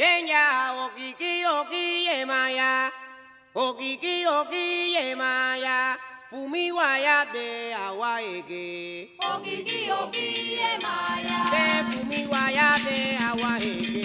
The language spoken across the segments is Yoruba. Yenya okiki oki yemaya, okiki oki yemaya, fumiwaya de awa ege. Okiki oki yemaya, de fumiwaya de awa ege.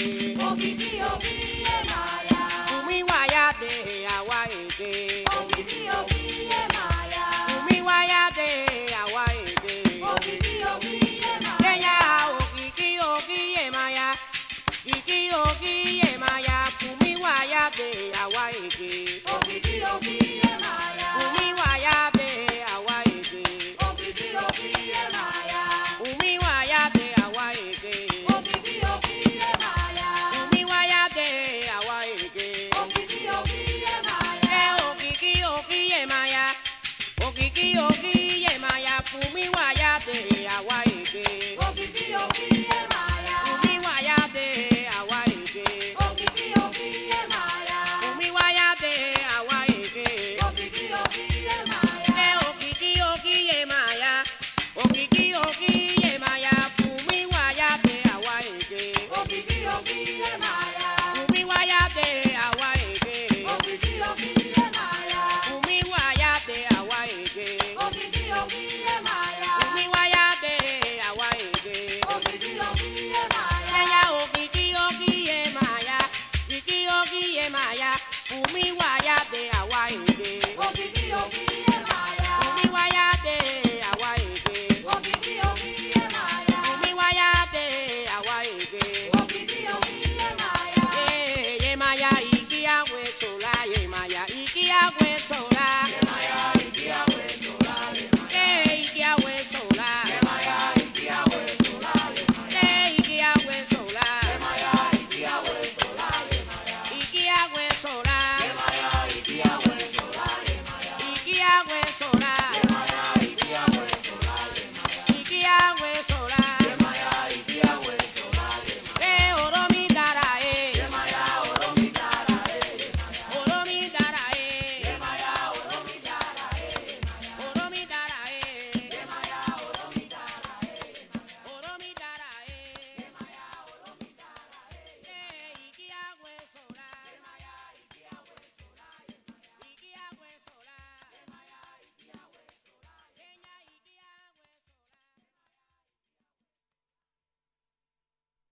Oh Umi